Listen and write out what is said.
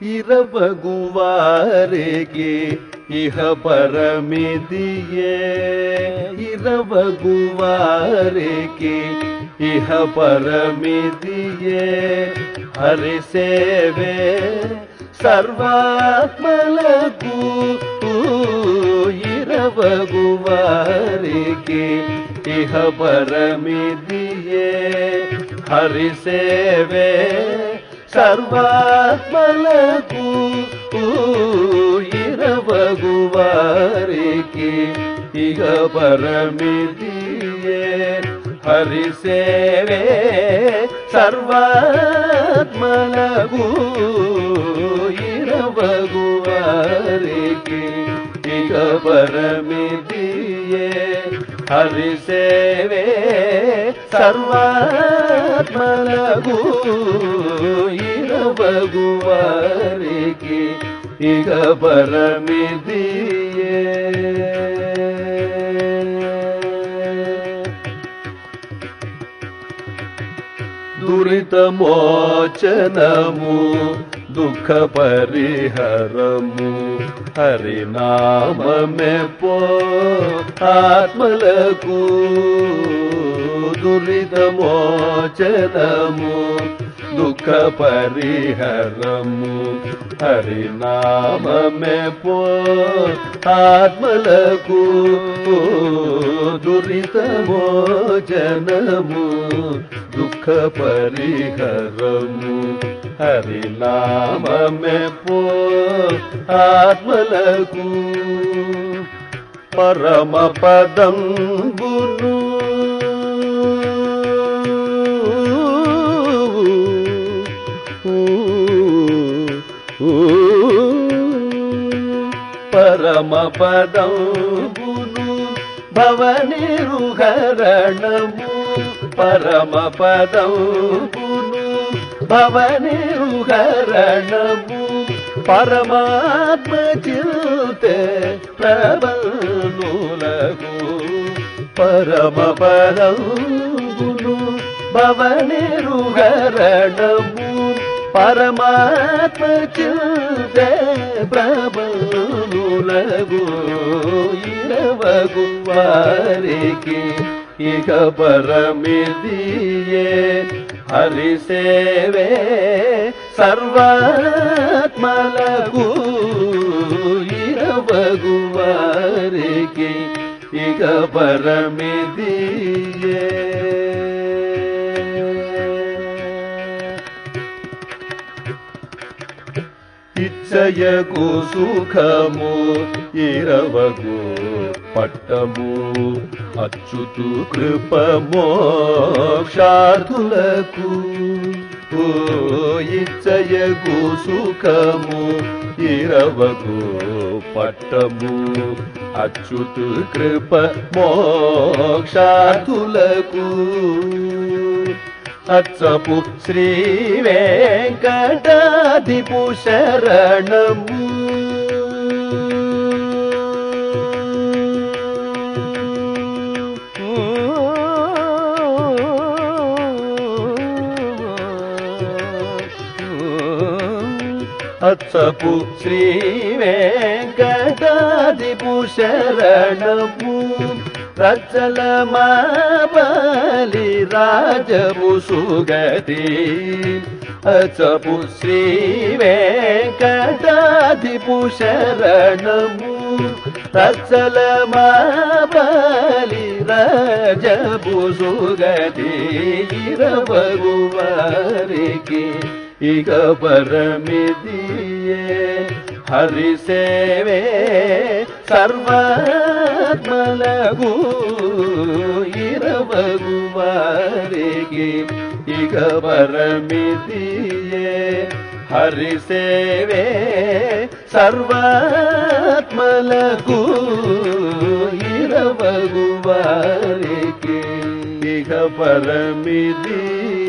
இரவகுவாரேகே இஹ பரமிதியே இரவகுவாரேகே இஹ பரமிதியே ஹரி சேவே ಸರ್ವಾತ್ಮಲಗೂ ಇರವಗುವಾರಿಗೆ ಇಹ ಪರಮಿದಿಯೇ ಹರಿಸೇವೆ ಸರ್ವಾತ್ಮಲಗೂ ಇರಬಗುವಾರಿಗೆ ಈಗ ಪರಮಿದಿಯೇ ಹರಿ ಸೇವೆ ಸರ್ವಾತ್ಮಲಗೂ ಇರಬಗುವಾರಿಗೆ ಈಗ ಪರಮಿದಿಯೇ ಹರಿ ಸೇವೆ ಸರ್ವಾತ್ಮನಗೂ ಬಗುವರಿಗೆ ಈಗ ಬರಮಿದಿಯೇ. ದುರಿತ ಮೋಚನಮು दुख परिहर हरिनामो आत्मलकु दुरितमो जनमो दुख परिहर हरिनाम पो आत्मलकु दुरितमोचनमु। దురిత మోచనము దుఃఖ పరిహరము. హరినామే పో ఆత్మలకు. పరమ పదంబును. పరమ పదంబును భవనిరుహరణము పరమ పదంబును భవనిరుహరణము పరమాత్మ చిల్తే ప్రబలులకు పరమ పదంబును భవనిరుహరణము పరమాత్మ చిల్తే ప్రబలులకు ఇరవగు వారికి ఇక పరమిదియే హరి సేవే సర్వాత్మలకు ఇరవగువారికి ఇక పరమిదియే ఇచ్చయకు సుఖము ఇరవగు పట్టము అచ్యుతు కృప మోక్షార్థులకు ఓ ఇచ్చయకు సుఖము ఇరవగు పట్టము అచ్యుతు కృప మోక్షార్థులకు అచ్చపు శ్రీ వెంకటాదిపు శరణము. అచ్చపు శ్రీ వెంకటాదిపు శరణము. రచల మాలి రాజము సుగతి. అచపు శ్రీ వెంకటాదిపు శరణము. రచల మాలి రాజము సుగతి. ఇరవగు వారికి ఇక పరమిదియే హరి సేవే సర్వాత్మలగు ఇరవగు వారికి ఇక పరమిదియే హరి సేవే సర్వాత్మలకు ఇరవగు వారికి ఇక పరమిదియే